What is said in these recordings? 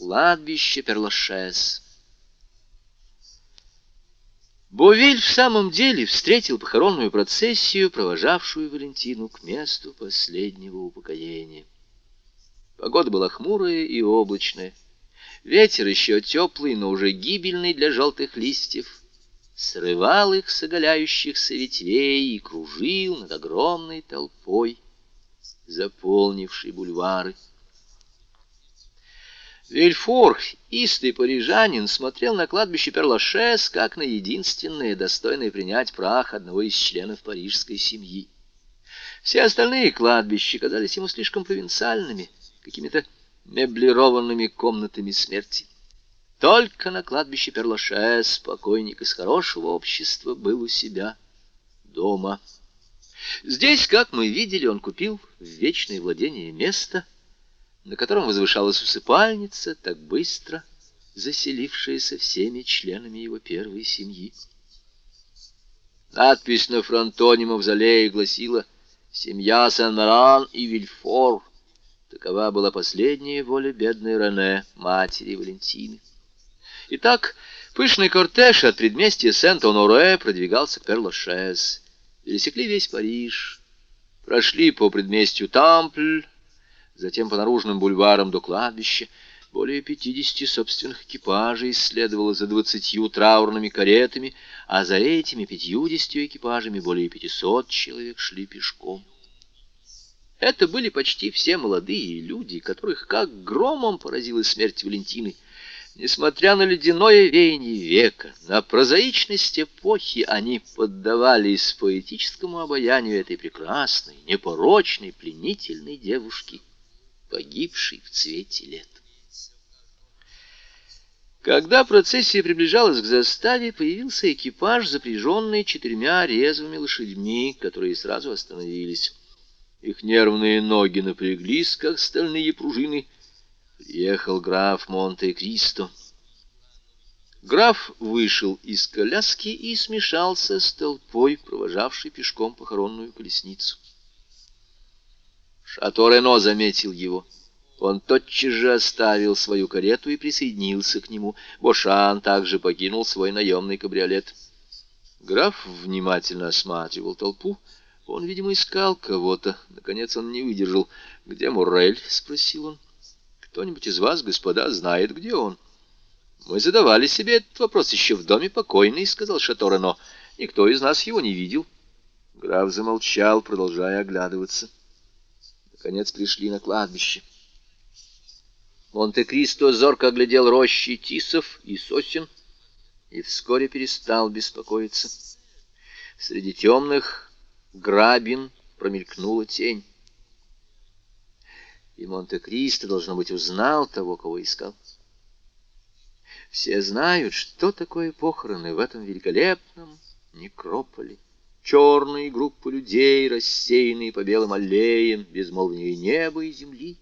Кладбище Перлашес. Бовиль в самом деле встретил похоронную процессию, провожавшую Валентину к месту последнего упокоения. Погода была хмурая и облачная. Ветер еще теплый, но уже гибельный для желтых листьев, срывал их с оголяющихся ветвей и кружил над огромной толпой, заполнившей бульвары. Вильфор, истый парижанин, смотрел на кладбище Перлашес как на единственное, достойное принять прах одного из членов парижской семьи. Все остальные кладбища казались ему слишком провинциальными, какими-то меблированными комнатами смерти. Только на кладбище Перлашес покойник из хорошего общества был у себя дома. Здесь, как мы видели, он купил в вечное владение место — на котором возвышалась усыпальница, так быстро заселившаяся всеми членами его первой семьи. Надпись на фронтоне мавзолея гласила «Семья Сен-Маран и Вильфор». Такова была последняя воля бедной Рене, матери Валентины. Итак, пышный кортеж от предместья Сент-Оноре продвигался к Перлашез. Пересекли весь Париж, прошли по предместью Тампль, затем по наружным бульварам до кладбища. Более пятидесяти собственных экипажей следовало за двадцатью траурными каретами, а за этими пятьюдесятью экипажами более пятисот человек шли пешком. Это были почти все молодые люди, которых как громом поразила смерть Валентины. Несмотря на ледяное веяние века, на прозаичность эпохи, они поддавались поэтическому обаянию этой прекрасной, непорочной, пленительной девушки — погибший в цвете лет. Когда процессия приближалась к заставе, появился экипаж, запряженный четырьмя резвыми лошадьми, которые сразу остановились. Их нервные ноги напряглись, как стальные пружины. Приехал граф Монте-Кристо. Граф вышел из коляски и смешался с толпой, провожавшей пешком похоронную колесницу. Шато Рено заметил его. Он тотчас же оставил свою карету и присоединился к нему. Бошан также покинул свой наемный кабриолет. Граф внимательно осматривал толпу. Он, видимо, искал кого-то. Наконец он не выдержал. «Где Муррель?» — спросил он. «Кто-нибудь из вас, господа, знает, где он?» «Мы задавали себе этот вопрос еще в доме покойный», — сказал Шато Рено. «Никто из нас его не видел». Граф замолчал, продолжая оглядываться. Наконец пришли на кладбище. Монте-Кристо зорко оглядел рощи тисов и сосен и вскоре перестал беспокоиться. Среди темных грабин промелькнула тень. И Монте-Кристо, должно быть, узнал того, кого искал. Все знают, что такое похороны в этом великолепном некрополе черные группы людей, рассеянные по белым аллеям, безмолвнее неба и земли,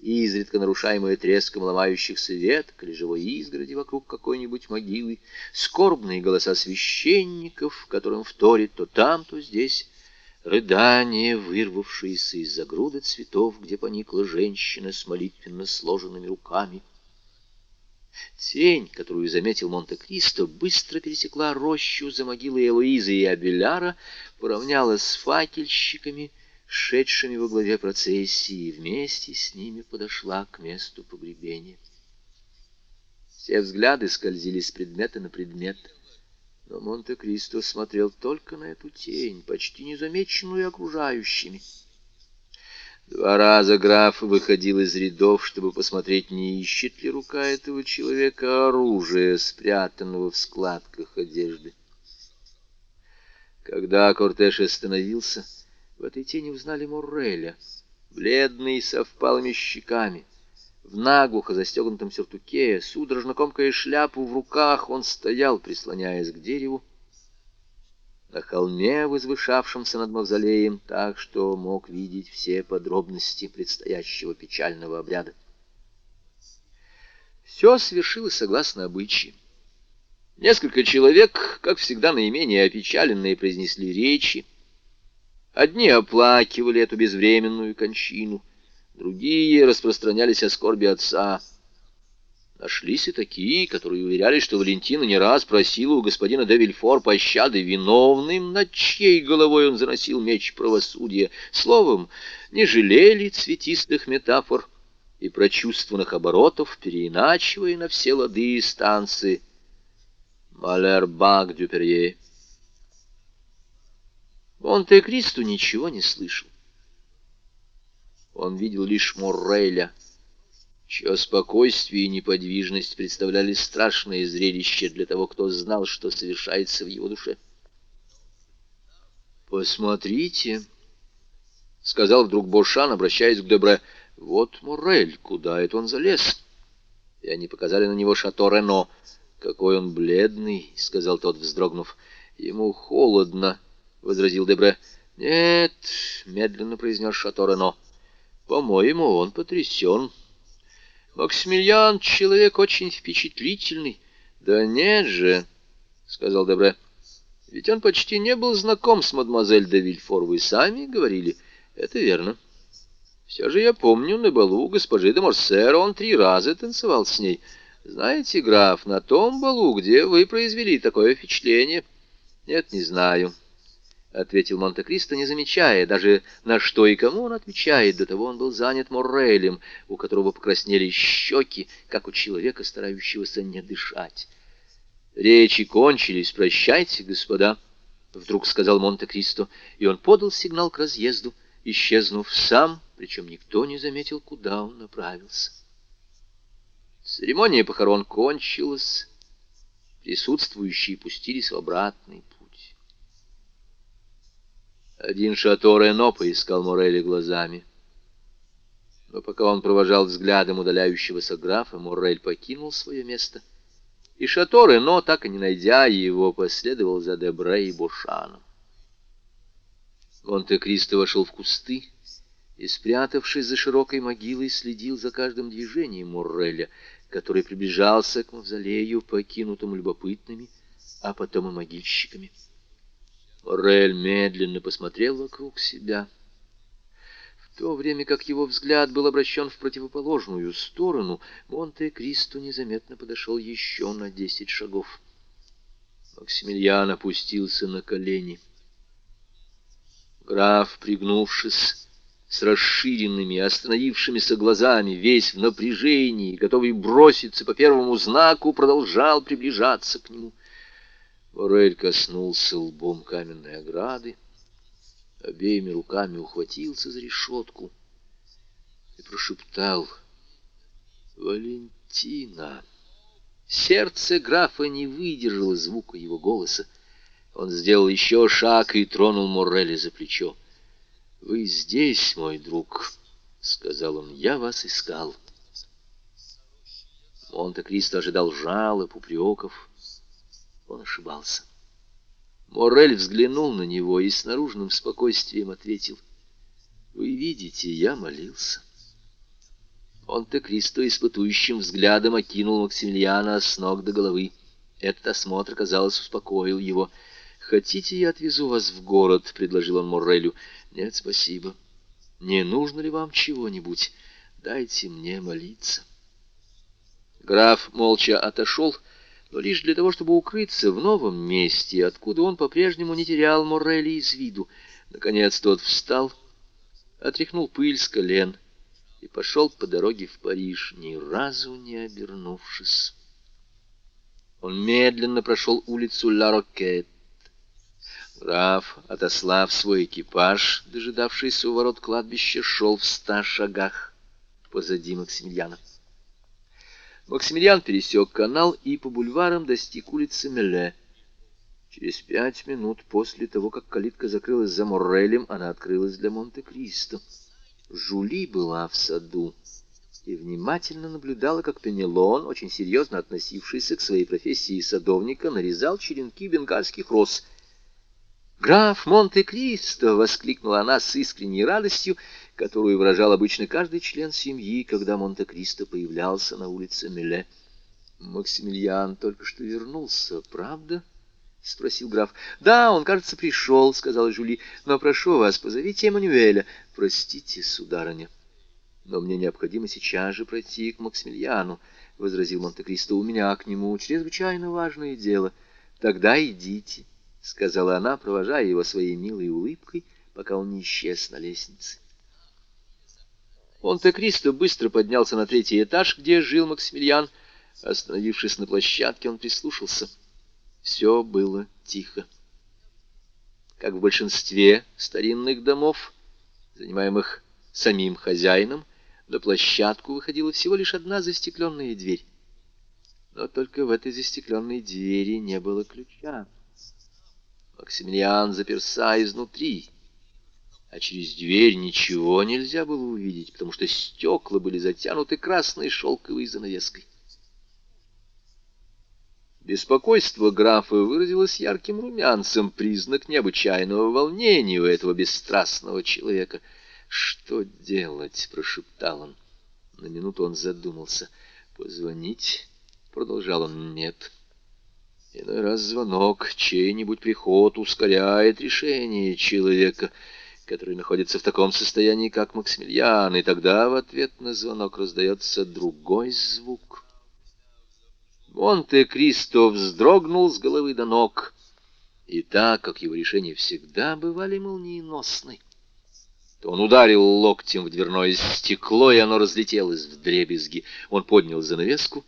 изредка нарушаемые треском ломающихся веток или живой изгороди вокруг какой-нибудь могилы, скорбные голоса священников, которым вторит то там, то здесь, рыдания, вырвавшиеся из-за груды цветов, где поникла женщина с молитвенно сложенными руками — Тень, которую заметил Монте-Кристо, быстро пересекла рощу за могилой Элоизы и Абеляра, поравнялась с факельщиками, шедшими во главе процессии, и вместе с ними подошла к месту погребения. Все взгляды скользили с предмета на предмет, но Монте-Кристо смотрел только на эту тень, почти незамеченную окружающими. Два раза граф выходил из рядов, чтобы посмотреть, не ищет ли рука этого человека оружия, спрятанного в складках одежды. Когда кортеж остановился, в этой тени узнали Морреля, бледный, со впалыми щеками. В наглухо застегнутом сюртуке, судорожно комкая шляпу в руках, он стоял, прислоняясь к дереву, на холме, возвышавшемся над мавзолеем, так что мог видеть все подробности предстоящего печального обряда. Все свершилось согласно обычаям. Несколько человек, как всегда наименее опечаленные, произнесли речи. Одни оплакивали эту безвременную кончину, другие распространялись о скорби отца — Нашлись и такие, которые уверяли, что Валентина не раз просила у господина де Вильфор пощады виновным, над чьей головой он заносил меч правосудия. Словом, не жалели цветистых метафор и прочувствованных оборотов, переиначивая на все лады и станции «Малербак дюперье». Монте-Кристо ничего не слышал. Он видел лишь Морреля — чье спокойствие и неподвижность представляли страшное зрелище для того, кто знал, что совершается в его душе. «Посмотрите», — сказал вдруг Бошан, обращаясь к Дебре, — «вот Морель, куда это он залез?» И они показали на него шато Рено. «Какой он бледный», — сказал тот, вздрогнув. «Ему холодно», — возразил Дебре. «Нет», — медленно произнес шато Рено, — «по-моему, он потрясен». Максимилиан — человек очень впечатлительный. Да нет же, — сказал Дебре. Ведь он почти не был знаком с мадемуазель де Вильфор. Вы сами говорили. Это верно. Все же я помню, на балу госпожи де Морсер он три раза танцевал с ней. Знаете, граф, на том балу, где вы произвели такое впечатление? Нет, не знаю. — ответил Монте-Кристо, не замечая даже, на что и кому он отвечает. До того он был занят Моррелем, у которого покраснели щеки, как у человека, старающегося не дышать. «Речи кончились, прощайте, господа», — вдруг сказал Монте-Кристо, и он подал сигнал к разъезду, исчезнув сам, причем никто не заметил, куда он направился. Церемония похорон кончилась, присутствующие пустились в обратный. Один шато Рено поискал Морели глазами. Но пока он провожал взглядом удаляющегося графа, Морель покинул свое место. И шато Рено, так и не найдя его, последовал за Дебре и Бушаном. Монте-Кристо вошел в кусты и, спрятавшись за широкой могилой, следил за каждым движением Морреля, который приближался к мавзолею, покинутому любопытными, а потом и могильщиками. Моррель медленно посмотрел вокруг себя. В то время как его взгляд был обращен в противоположную сторону, Монте-Кристо незаметно подошел еще на десять шагов. Максимилиан опустился на колени. Граф, пригнувшись, с расширенными, остановившимися глазами, весь в напряжении, готовый броситься по первому знаку, продолжал приближаться к нему. Морель коснулся лбом каменной ограды, обеими руками ухватился за решетку и прошептал «Валентина!». Сердце графа не выдержало звука его голоса. Он сделал еще шаг и тронул Морреля за плечо. «Вы здесь, мой друг», — сказал он, — «я вас искал». Монте-Кристо ожидал жалоб, упреков, он ошибался. Морель взглянул на него и с наружным спокойствием ответил. «Вы видите, я молился». Он-то Кристо испытующим взглядом окинул Максимилиана с ног до головы. Этот осмотр, казалось, успокоил его. «Хотите, я отвезу вас в город?» — предложил он Моррелю. «Нет, спасибо. Не нужно ли вам чего-нибудь? Дайте мне молиться». Граф молча отошел, — но лишь для того, чтобы укрыться в новом месте, откуда он по-прежнему не терял Моррелли из виду. Наконец тот встал, отряхнул пыль с колен и пошел по дороге в Париж, ни разу не обернувшись. Он медленно прошел улицу Ла-Рокет. Граф, отослав свой экипаж, дожидавшийся у ворот кладбища, шел в ста шагах позади Максимилиана. Максимилиан пересек канал и по бульварам достиг улицы Меле. Через пять минут после того, как калитка закрылась за Моррелем, она открылась для Монте-Кристо. Жули была в саду и внимательно наблюдала, как Пенелон, очень серьезно относившийся к своей профессии садовника, нарезал черенки бенгальских роз. «Граф Монте-Кристо!» — воскликнула она с искренней радостью — которую выражал обычно каждый член семьи, когда Монте-Кристо появлялся на улице Меле. «Максимилиан только что вернулся, правда?» — спросил граф. «Да, он, кажется, пришел», — сказала Жюли. «Но прошу вас, позовите Эммануэля». «Простите, сударыня, но мне необходимо сейчас же пройти к Максимилиану. — возразил Монте-Кристо, — у меня к нему чрезвычайно важное дело. Тогда идите, — сказала она, провожая его своей милой улыбкой, пока он не исчез на лестнице. Монте-Кристо быстро поднялся на третий этаж, где жил Максимилиан. Остановившись на площадке, он прислушался. Все было тихо. Как в большинстве старинных домов, занимаемых самим хозяином, на площадку выходила всего лишь одна застекленная дверь. Но только в этой застекленной двери не было ключа. Максимилиан заперся изнутри а через дверь ничего нельзя было увидеть, потому что стекла были затянуты красной шелковой занавеской. Беспокойство графа выразилось ярким румянцем, признак необычайного волнения у этого бесстрастного человека. «Что делать?» — прошептал он. На минуту он задумался. «Позвонить?» — продолжал он. «Нет». Иной раз звонок, чей-нибудь приход ускоряет решение человека — который находится в таком состоянии, как Максимилиан, и тогда в ответ на звонок раздается другой звук. Монте-Кристо вздрогнул с головы до ног, и так как его решения всегда бывали молниеносны, то он ударил локтем в дверное стекло, и оно разлетелось в дребезги. Он поднял занавеску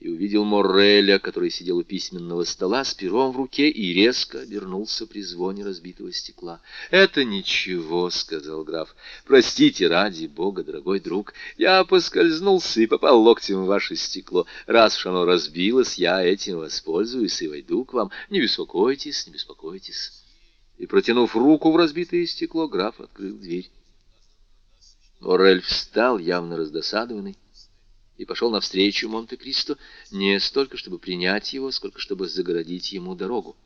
и увидел Морреля, который сидел у письменного стола с пером в руке и резко обернулся при звоне разбитого стекла. «Это ничего», — сказал граф. «Простите, ради бога, дорогой друг, я поскользнулся и попал локтем в ваше стекло. Раз уж оно разбилось, я этим воспользуюсь и войду к вам. Не беспокойтесь, не беспокойтесь». И, протянув руку в разбитое стекло, граф открыл дверь. Моррель встал, явно раздосадованный и пошел навстречу Монте-Кристо не столько, чтобы принять его, сколько чтобы загородить ему дорогу.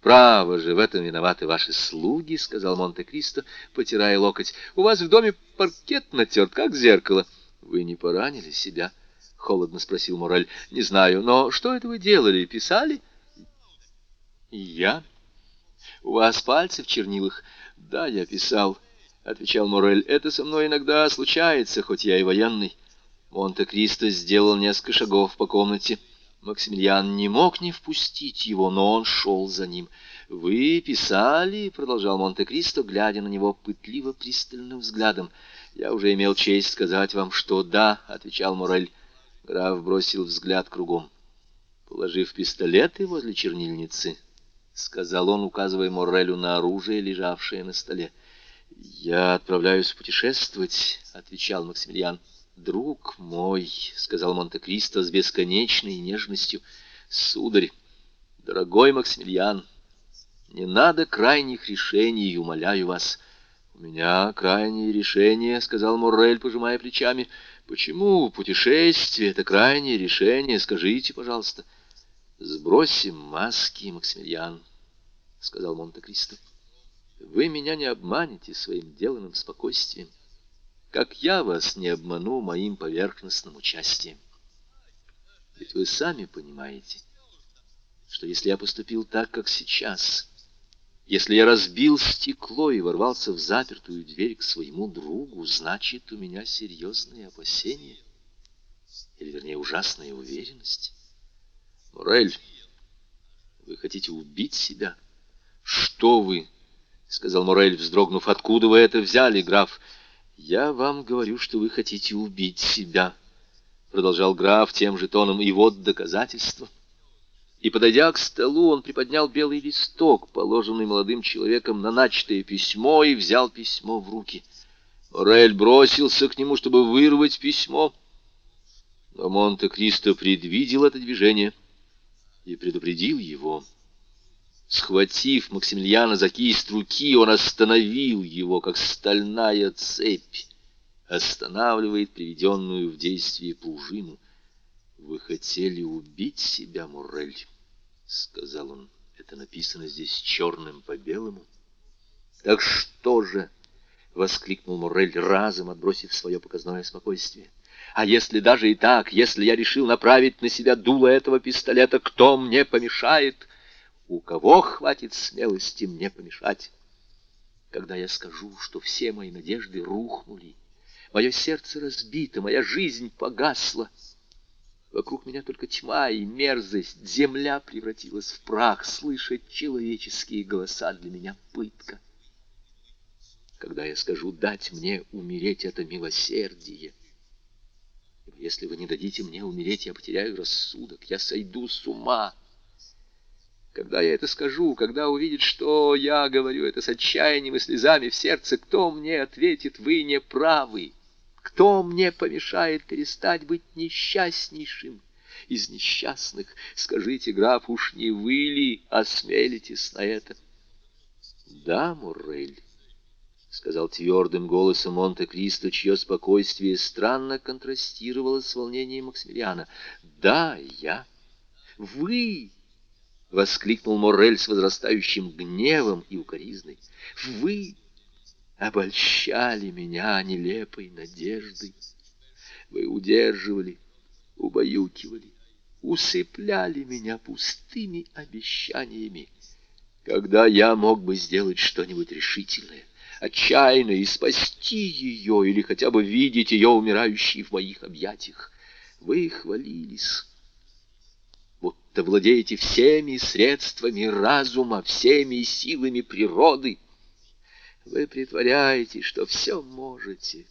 «Право же, в этом виноваты ваши слуги», — сказал Монте-Кристо, потирая локоть. «У вас в доме паркет натерт, как зеркало». «Вы не поранили себя?» — холодно спросил Морель. «Не знаю, но что это вы делали? Писали?» «Я? У вас пальцы в чернилах?» «Да, я писал», — отвечал Морель. «Это со мной иногда случается, хоть я и военный». Монте-Кристо сделал несколько шагов по комнате. Максимилиан не мог не впустить его, но он шел за ним. «Вы писали?» — продолжал Монте-Кристо, глядя на него пытливо пристальным взглядом. «Я уже имел честь сказать вам, что да», — отвечал Морель. Граф бросил взгляд кругом. Положив пистолеты возле чернильницы, — сказал он, указывая Моррелю на оружие, лежавшее на столе. «Я отправляюсь путешествовать», — отвечал Максимилиан. «Друг мой», — сказал Монте-Кристо с бесконечной нежностью, — «сударь, дорогой Максимилиан, не надо крайних решений, умоляю вас». «У меня крайнее решение», — сказал Моррель, пожимая плечами. «Почему путешествие — это крайнее решение? Скажите, пожалуйста». «Сбросим маски, Максимилиан», — сказал Монте-Кристо. «Вы меня не обманете своим деланным спокойствием как я вас не обману моим поверхностным участием. Ведь вы сами понимаете, что если я поступил так, как сейчас, если я разбил стекло и ворвался в запертую дверь к своему другу, значит, у меня серьезные опасения, или, вернее, ужасная уверенность. Морель, вы хотите убить себя? Что вы? — сказал Морель, вздрогнув. — Откуда вы это взяли, граф? — «Я вам говорю, что вы хотите убить себя», — продолжал граф тем же тоном, — «и вот доказательство». И, подойдя к столу, он приподнял белый листок, положенный молодым человеком на начатое письмо, и взял письмо в руки. Морель бросился к нему, чтобы вырвать письмо, но Монте-Кристо предвидел это движение и предупредил его. Схватив Максимилиана за кисть руки, он остановил его, как стальная цепь останавливает приведенную в действие пружину. «Вы хотели убить себя, Муррель?» — сказал он. «Это написано здесь черным по белому». «Так что же?» — воскликнул Муррель, разом отбросив свое показное спокойствие. «А если даже и так, если я решил направить на себя дуло этого пистолета, кто мне помешает?» У кого хватит смелости мне помешать? Когда я скажу, что все мои надежды рухнули, мое сердце разбито, моя жизнь погасла, Вокруг меня только тьма и мерзость. Земля превратилась в прах. Слышать человеческие голоса для меня пытка. Когда я скажу «дать мне умереть» — это милосердие. Если вы не дадите мне умереть, я потеряю рассудок, я сойду с ума. Когда я это скажу, когда увидит, что я говорю это с отчаянием и слезами в сердце, кто мне ответит, вы не правы? Кто мне помешает перестать быть несчастнейшим из несчастных? Скажите, граф, уж не вы ли осмелитесь на это? Да, Муррель, — сказал твердым голосом Монте-Кристо, чье спокойствие странно контрастировало с волнением Максимилиана. Да, я. Вы — воскликнул Моррель с возрастающим гневом и укоризной. «Вы обольщали меня нелепой надеждой. Вы удерживали, убаюкивали, усыпляли меня пустыми обещаниями, когда я мог бы сделать что-нибудь решительное, отчаянное и спасти ее, или хотя бы видеть ее умирающей в моих объятиях. Вы хвалились» будто владеете всеми средствами разума, всеми силами природы. Вы притворяетесь, что все можете.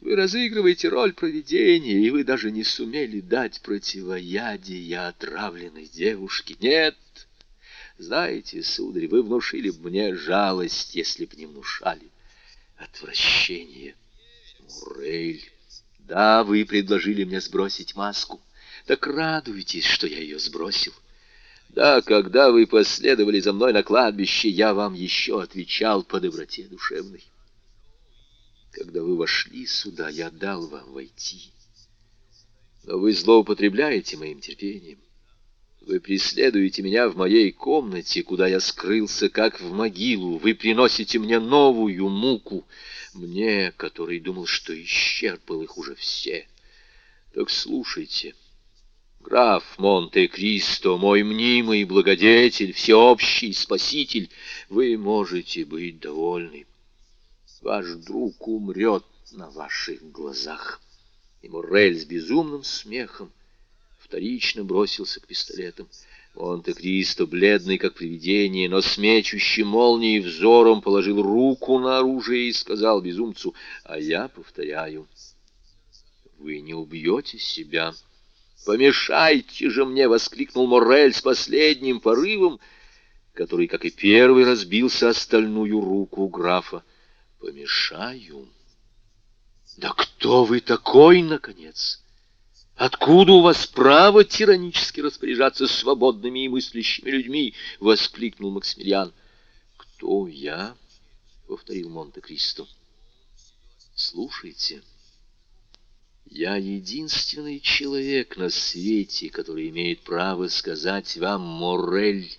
Вы разыгрываете роль провидения, и вы даже не сумели дать противоядие отравленной девушке. Нет, знаете, сударь, вы внушили бы мне жалость, если б не внушали отвращение. Мурель, да, вы предложили мне сбросить маску. Так радуйтесь, что я ее сбросил. Да, когда вы последовали за мной на кладбище, я вам еще отвечал по доброте душевной. Когда вы вошли сюда, я дал вам войти. Но вы злоупотребляете моим терпением. Вы преследуете меня в моей комнате, куда я скрылся, как в могилу. Вы приносите мне новую муку, мне, который думал, что исчерпал их уже все. Так слушайте, — Граф Монте-Кристо, мой мнимый благодетель, всеобщий спаситель, вы можете быть довольны. Ваш друг умрет на ваших глазах. И Моррель с безумным смехом вторично бросился к пистолетам. Монте-Кристо, бледный как привидение, но с мечущей молнией взором положил руку на оружие и сказал безумцу, «А я повторяю, вы не убьете себя». «Помешайте же мне!» — воскликнул Моррель с последним порывом, который, как и первый, разбился о стальную руку графа. «Помешаю? Да кто вы такой, наконец? Откуда у вас право тиранически распоряжаться свободными и мыслящими людьми?» — воскликнул Максимилиан. «Кто я?» — повторил Монте-Кристо. «Слушайте». Я единственный человек на свете, который имеет право сказать вам, Морель,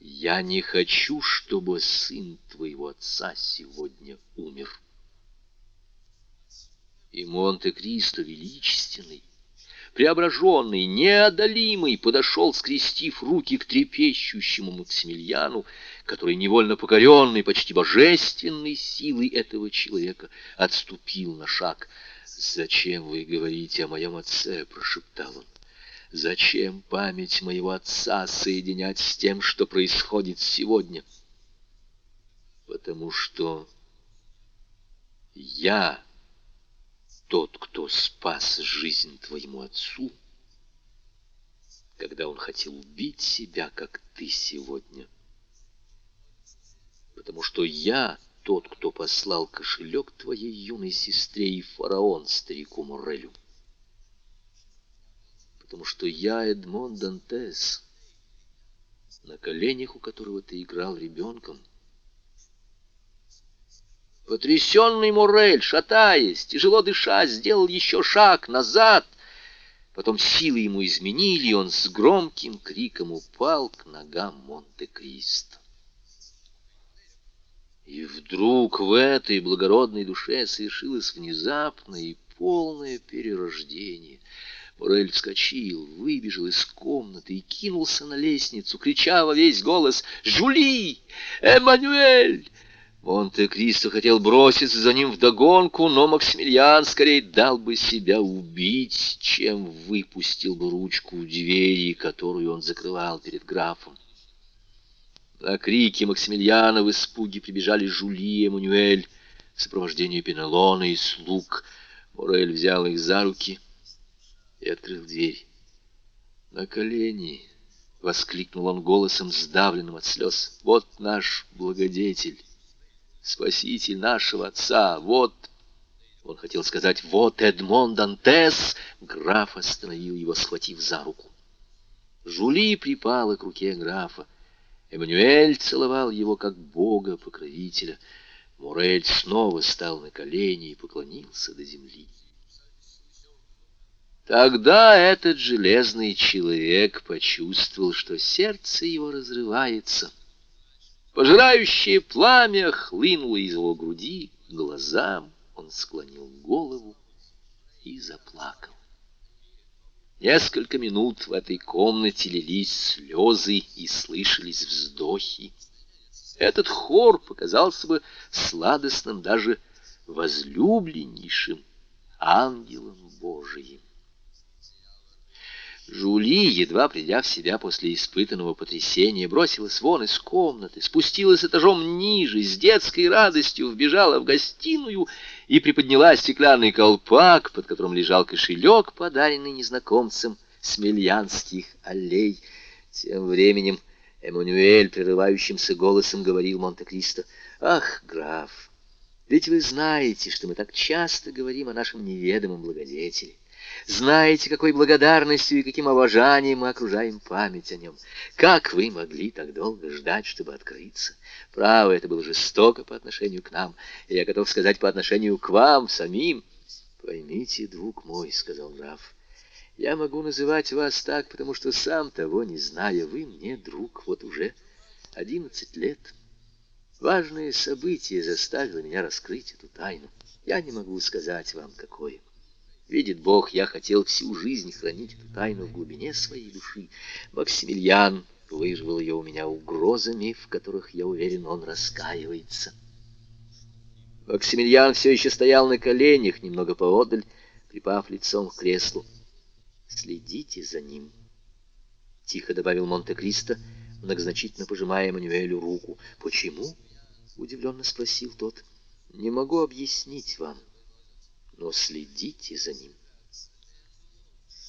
я не хочу, чтобы сын твоего отца сегодня умер. И Монте-Кристо величественный, преображенный, неодолимый, подошел, скрестив руки к трепещущему Максимилиану, который, невольно покоренный почти божественной силой этого человека, отступил на шаг — «Зачем вы говорите о моем отце?» — прошептал он. «Зачем память моего отца соединять с тем, что происходит сегодня?» «Потому что я тот, кто спас жизнь твоему отцу, когда он хотел убить себя, как ты сегодня. Потому что я тот, кто послал кошелек твоей юной сестре и фараон старику Морелю. Потому что я Эдмон Дантес, на коленях у которого ты играл ребенком. Потрясенный Морель, шатаясь, тяжело дыша, сделал еще шаг назад. Потом силы ему изменили, и он с громким криком упал к ногам Монте-Кристо. И вдруг в этой благородной душе совершилось внезапное и полное перерождение. Морель вскочил, выбежал из комнаты и кинулся на лестницу, крича во весь голос «Жули! Эммануэль!» Монте-Кристо хотел броситься за ним вдогонку, но Максимилиан скорее дал бы себя убить, чем выпустил бы ручку двери, которую он закрывал перед графом. На крики Максимилиана в испуге прибежали Жули и Эммануэль в сопровождении Пенелона и слуг. Морель взял их за руки и открыл дверь. «На колени!» — воскликнул он голосом, сдавленным от слез. «Вот наш благодетель!» спаситель нашего отца, вот, он хотел сказать, вот Эдмон Дантес, граф остановил его, схватив за руку. Жули припала к руке графа. Эммануэль целовал его как бога-покровителя. Мурель снова стал на колени и поклонился до земли. Тогда этот железный человек почувствовал, что сердце его разрывается — Пожирающее пламя хлынуло из его груди глазам. Он склонил голову и заплакал. Несколько минут в этой комнате лились слезы и слышались вздохи. Этот хор показался бы сладостным даже возлюбленнейшим ангелом Божиим. Жули, едва придя в себя после испытанного потрясения, бросилась вон из комнаты, спустилась этажом ниже, с детской радостью вбежала в гостиную и приподняла стеклянный колпак, под которым лежал кошелек, подаренный незнакомцем с Мельянских аллей. Тем временем Эммануэль прерывающимся голосом говорил Монте-Кристо, «Ах, граф, ведь вы знаете, что мы так часто говорим о нашем неведомом благодетеле». Знаете, какой благодарностью и каким обожанием мы окружаем память о нем. Как вы могли так долго ждать, чтобы открыться? Право, это было жестоко по отношению к нам, и я готов сказать по отношению к вам самим. Поймите, друг мой, — сказал граф, — я могу называть вас так, потому что сам того не зная, вы мне друг вот уже одиннадцать лет. Важное событие заставило меня раскрыть эту тайну. Я не могу сказать вам, какое. Видит Бог, я хотел всю жизнь хранить эту тайну в глубине своей души. Максимилиан выживал ее у меня угрозами, в которых, я уверен, он раскаивается. Максимилиан все еще стоял на коленях, немного поодаль, припав лицом к креслу. «Следите за ним», — тихо добавил Монте-Кристо, многозначительно пожимая Мануэлю руку. «Почему?» — удивленно спросил тот. «Не могу объяснить вам но следите за ним.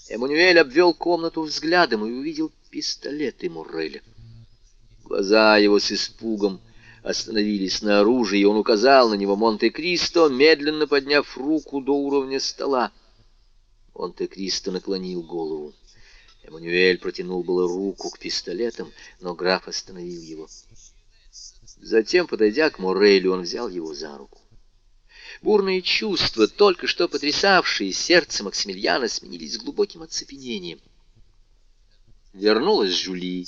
Эммануэль обвел комнату взглядом и увидел пистолеты Мурреля. Глаза его с испугом остановились на оружии, и он указал на него Монте-Кристо, медленно подняв руку до уровня стола. Монте-Кристо наклонил голову. Эммануэль протянул было руку к пистолетам, но граф остановил его. Затем, подойдя к Морелю, он взял его за руку. Бурные чувства, только что потрясавшие сердце Максимилиана, сменились глубоким оцепенением. Вернулась Жюли.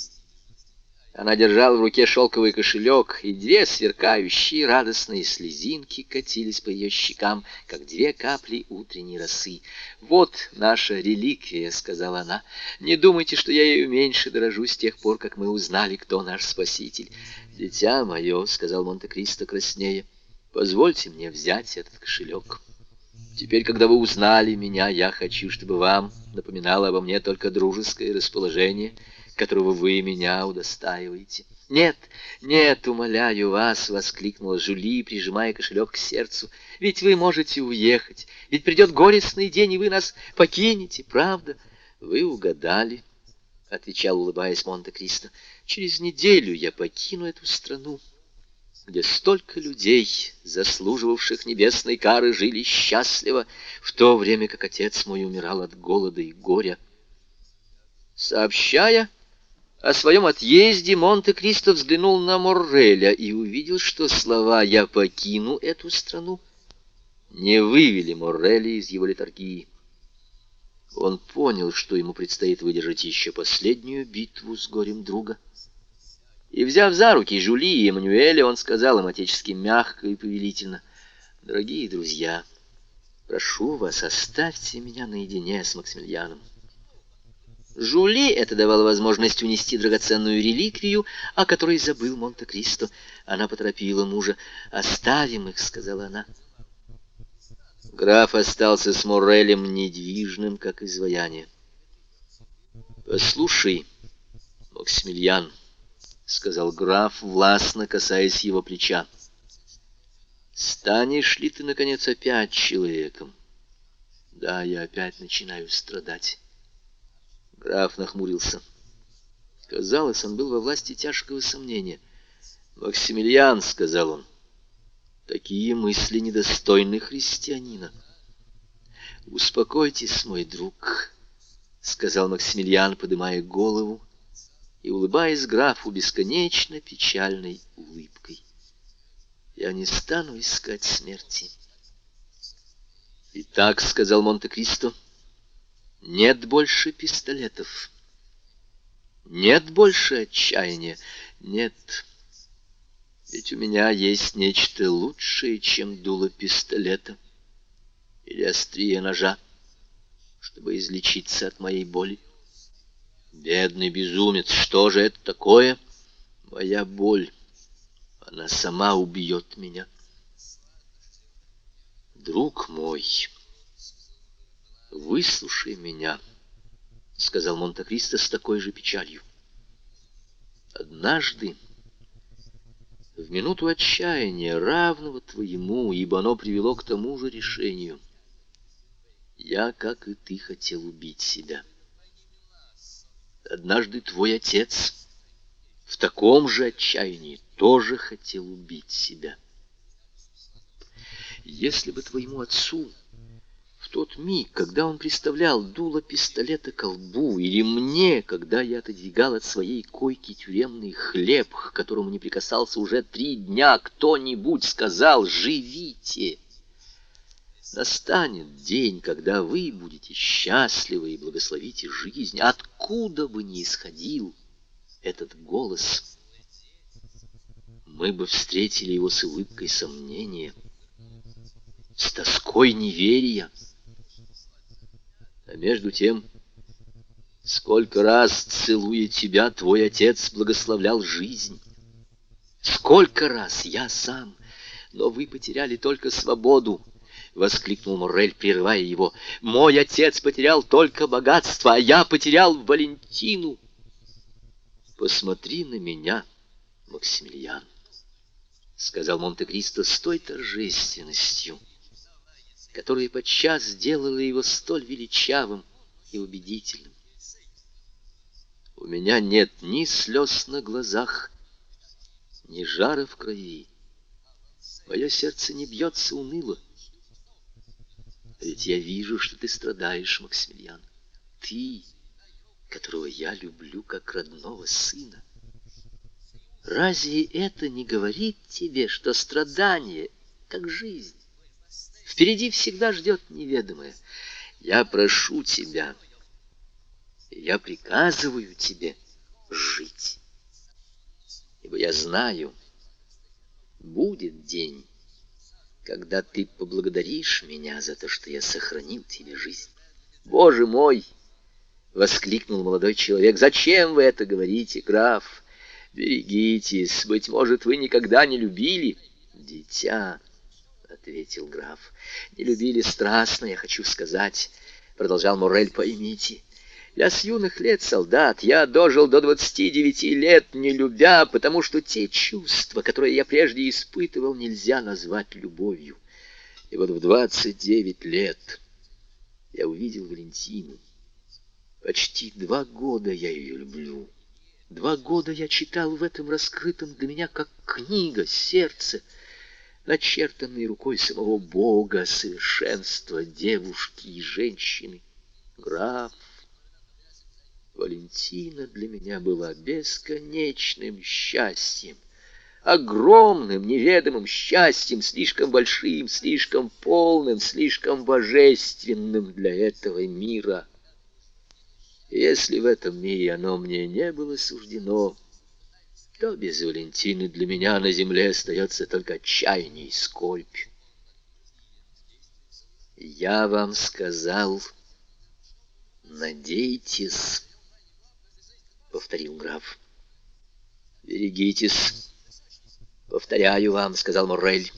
Она держала в руке шелковый кошелек, и две сверкающие радостные слезинки катились по ее щекам, как две капли утренней росы. «Вот наша реликвия», — сказала она. «Не думайте, что я ею меньше дорожу с тех пор, как мы узнали, кто наш спаситель». «Дитя мое», — сказал Монте-Кристо краснея, — Позвольте мне взять этот кошелек. Теперь, когда вы узнали меня, я хочу, чтобы вам напоминало обо мне только дружеское расположение, которого вы меня удостаиваете. «Нет, нет, умоляю вас!» — воскликнула Жули, прижимая кошелек к сердцу. «Ведь вы можете уехать, ведь придет горестный день, и вы нас покинете, правда?» «Вы угадали», — отвечал, улыбаясь Монте-Кристо. «Через неделю я покину эту страну» где столько людей, заслуживавших небесной кары, жили счастливо, в то время как отец мой умирал от голода и горя. Сообщая о своем отъезде, Монте-Кристо взглянул на Морреля и увидел, что слова «я покину эту страну» не вывели Морреля из его литургии. Он понял, что ему предстоит выдержать еще последнюю битву с горем друга. И, взяв за руки Жули и Эммануэля, он сказал им отечески мягко и повелительно, «Дорогие друзья, прошу вас, оставьте меня наедине с Максимилианом. Жули это давало возможность унести драгоценную реликвию, о которой забыл Монте-Кристо. Она поторопила мужа. «Оставим их», — сказала она. Граф остался с Морелем недвижным, как изваяние. «Послушай, Максимилиан», — сказал граф, властно касаясь его плеча, — «станешь ли ты, наконец, опять человеком?» «Да, я опять начинаю страдать». Граф нахмурился. Казалось, он был во власти тяжкого сомнения. «Максимилиан», — сказал он, — «такие мысли недостойны христианина». «Успокойтесь, мой друг», — сказал Максимилиан, поднимая голову и улыбаясь графу бесконечно печальной улыбкой. «Я не стану искать смерти». «Итак», — сказал Монте-Кристо, — нет больше пистолетов. Нет больше отчаяния. Нет. Ведь у меня есть нечто лучшее, чем дуло пистолета или острие ножа, чтобы излечиться от моей боли. Бедный безумец, что же это такое? Моя боль. Она сама убьет меня. Друг мой... «Выслушай меня», — сказал Монте-Кристо с такой же печалью. «Однажды, в минуту отчаяния, равного твоему, ибо оно привело к тому же решению, я, как и ты, хотел убить себя. Однажды твой отец в таком же отчаянии тоже хотел убить себя. Если бы твоему отцу тот миг, когда он представлял дуло пистолета к лбу, или мне, когда я отодвигал от своей койки тюремный хлеб, к которому не прикасался уже три дня, кто-нибудь сказал «Живите!» Настанет день, когда вы будете счастливы и благословите жизнь, откуда бы ни исходил этот голос. Мы бы встретили его с улыбкой сомнения, с тоской неверия, а между тем, сколько раз, целуя тебя, твой отец благословлял жизнь. Сколько раз я сам, но вы потеряли только свободу, — воскликнул Моррель, прерывая его. «Мой отец потерял только богатство, а я потерял Валентину». «Посмотри на меня, Максимилиан», — сказал Монте-Кристо с той торжественностью, — которое подчас сделало его столь величавым и убедительным. У меня нет ни слез на глазах, ни жара в крови. Мое сердце не бьется уныло. А ведь я вижу, что ты страдаешь, Максимилиан. Ты, которого я люблю как родного сына. Разве это не говорит тебе, что страдание, как жизнь, Впереди всегда ждет неведомое. Я прошу тебя, я приказываю тебе жить. Ибо я знаю, будет день, когда ты поблагодаришь меня за то, что я сохранил тебе жизнь. Боже мой! — воскликнул молодой человек. «Зачем вы это говорите, граф? Берегитесь, быть может, вы никогда не любили дитя». — ответил граф. — Не любили страстно, я хочу сказать, — продолжал Морель, — поймите. Я с юных лет солдат, я дожил до двадцати девяти лет, не любя, потому что те чувства, которые я прежде испытывал, нельзя назвать любовью. И вот в двадцать девять лет я увидел Валентину. Почти два года я ее люблю. Два года я читал в этом раскрытом для меня как книга сердце — начертанный рукой самого Бога, совершенства девушки и женщины. Граф, Валентина для меня была бесконечным счастьем, огромным, неведомым счастьем, слишком большим, слишком полным, слишком божественным для этого мира. Если в этом мире оно мне не было суждено, то без Валентины для меня на земле остается только отчаяние и скорбь. Я вам сказал, надейтесь, повторил граф. «Берегитесь, повторяю вам», — сказал Моррель.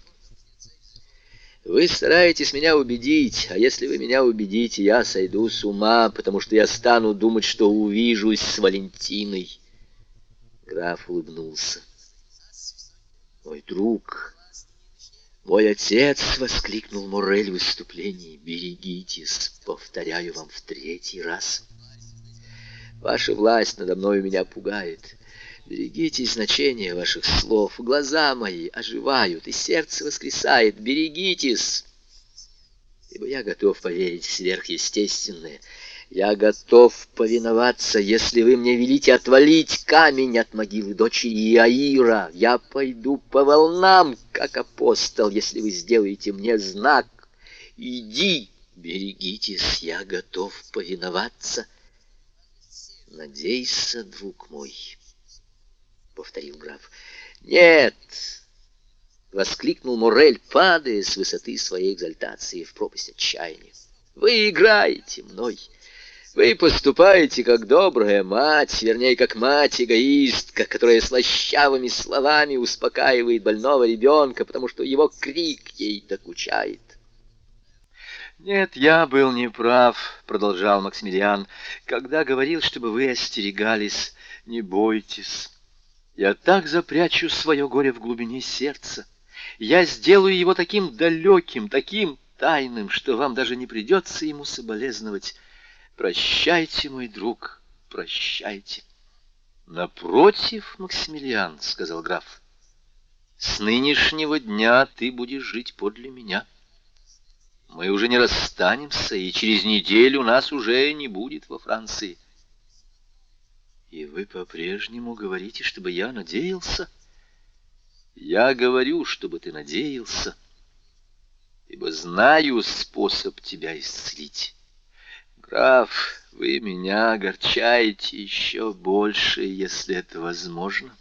«Вы стараетесь меня убедить, а если вы меня убедите, я сойду с ума, потому что я стану думать, что увижусь с Валентиной». Граф улыбнулся. «Мой друг, мой отец!» — воскликнул Моррель в выступлении. «Берегитесь, повторяю вам в третий раз». Ваша власть надо мной меня пугает. Берегите значения ваших слов. Глаза мои оживают, и сердце воскресает. Берегитесь, ибо я готов поверить в сверхъестественное. Я готов повиноваться, если вы мне велите отвалить камень от могилы дочери Аира. Я пойду по волнам, как апостол, если вы сделаете мне знак. Иди, берегитесь, я готов повиноваться. «Надейся, друг мой», — повторил граф. «Нет!» — воскликнул Морель, падая с высоты своей экзальтации в пропасть отчаяния. «Вы играете мной!» Вы поступаете как добрая мать, вернее, как мать-эгоистка, которая слащавыми словами успокаивает больного ребенка, потому что его крик ей докучает. «Нет, я был неправ», — продолжал Максимилиан, — «когда говорил, чтобы вы остерегались, не бойтесь. Я так запрячу свое горе в глубине сердца. Я сделаю его таким далеким, таким тайным, что вам даже не придется ему соболезновать. Прощайте, мой друг, прощайте». «Напротив, Максимилиан», — сказал граф, — «с нынешнего дня ты будешь жить подле меня». Мы уже не расстанемся, и через неделю нас уже не будет во Франции. И вы по-прежнему говорите, чтобы я надеялся? Я говорю, чтобы ты надеялся, ибо знаю способ тебя исцелить. Граф, вы меня огорчаете еще больше, если это возможно.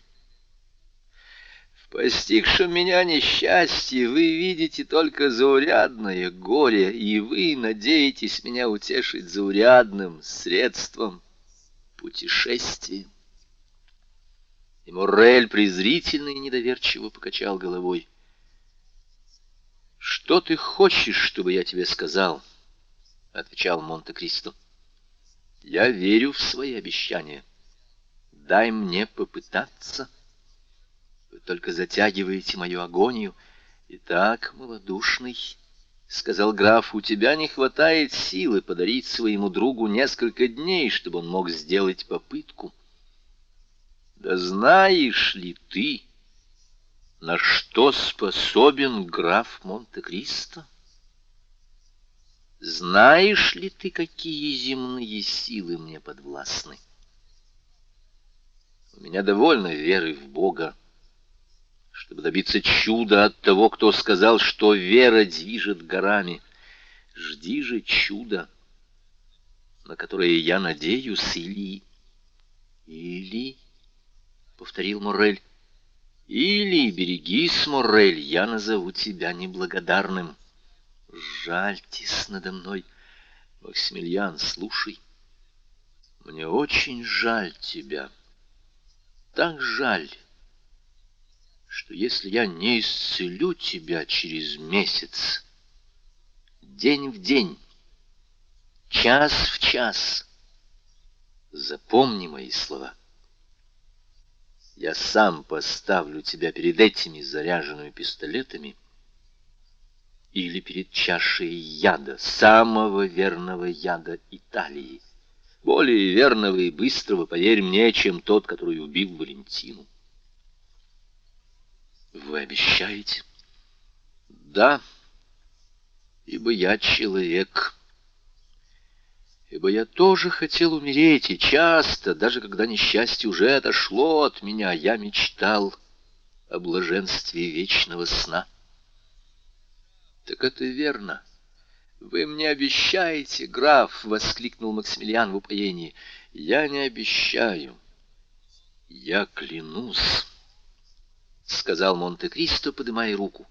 Постигшем меня несчастье, вы видите только заурядное горе, и вы надеетесь меня утешить заурядным средством путешествия. И Моррель презрительно и недоверчиво покачал головой. «Что ты хочешь, чтобы я тебе сказал?» — отвечал Монте-Кристо. «Я верю в свои обещания. Дай мне попытаться». Вы только затягиваете мою агонию. Итак, малодушный, — сказал граф, — у тебя не хватает силы подарить своему другу несколько дней, чтобы он мог сделать попытку. Да знаешь ли ты, на что способен граф Монте-Кристо? Знаешь ли ты, какие земные силы мне подвластны? У меня довольно веры в Бога, чтобы добиться чуда от того, кто сказал, что вера движет горами. Жди же чуда, на которое я надеюсь, или... Или... — повторил Моррель. «Или берегись, Моррель, я назову тебя неблагодарным. Жальтесь надо мной. Максимилиан, слушай, мне очень жаль тебя. Так жаль, что если я не исцелю тебя через месяц, день в день, час в час, запомни мои слова. Я сам поставлю тебя перед этими заряженными пистолетами или перед чашей яда, самого верного яда Италии, более верного и быстрого, поверь мне, чем тот, который убил Валентину. Вы обещаете? Да, ибо я человек. Ибо я тоже хотел умереть, и часто, даже когда несчастье уже отошло от меня, я мечтал о блаженстве вечного сна. Так это верно. Вы мне обещаете, граф, — воскликнул Максимилиан в упоении. Я не обещаю. Я клянусь. — сказал Монте-Кристо, подымая руку.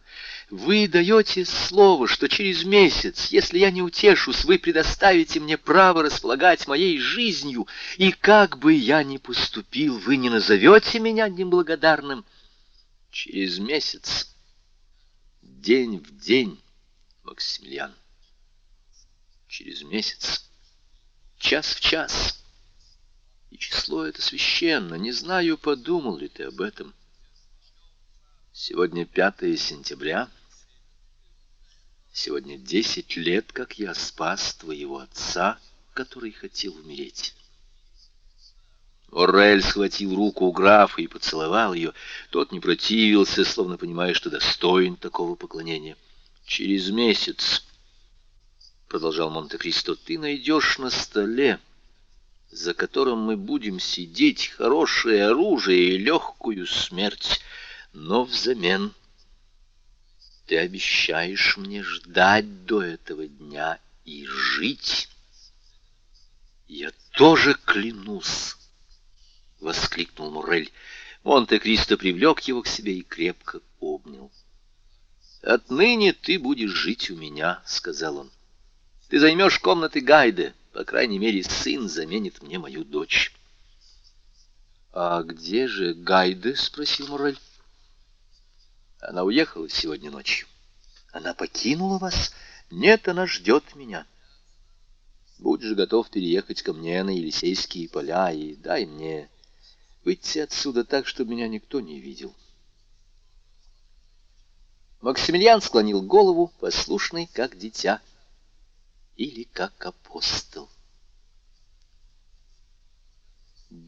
Вы даете слово, что через месяц, если я не утешусь, вы предоставите мне право располагать моей жизнью, и как бы я ни поступил, вы не назовете меня неблагодарным. Через месяц, день в день, Максимилиан, через месяц, час в час. И число это священно, не знаю, подумал ли ты об этом. Сегодня 5 сентября — Сегодня десять лет, как я спас твоего отца, который хотел умереть. Орель схватил руку у графа и поцеловал ее. Тот не противился, словно понимая, что достоин такого поклонения. «Через месяц», — продолжал Монте-Кристо, — «ты найдешь на столе, за которым мы будем сидеть, хорошее оружие и легкую смерть, но взамен ты обещаешь мне ждать до этого дня и жить. Я тоже клянусь, — воскликнул Мурель. Монте-Кристо привлек его к себе и крепко обнял. «Отныне ты будешь жить у меня», — сказал он. «Ты займешь комнаты Гайде, по крайней мере, сын заменит мне мою дочь». «А где же Гайде?» — спросил Мурель. Она уехала сегодня ночью. Она покинула вас? Нет, она ждет меня. Будь же готов переехать ко мне на Елисейские поля и дай мне выйти отсюда так, чтобы меня никто не видел. Максимилиан склонил голову, послушный, как дитя, или как апостол.